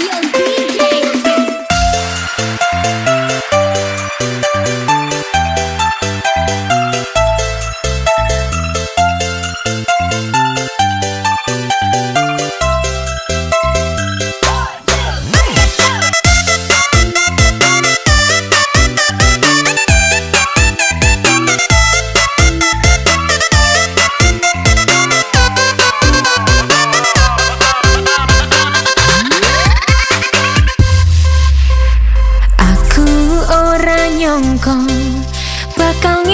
有敌 안녕 건 바깥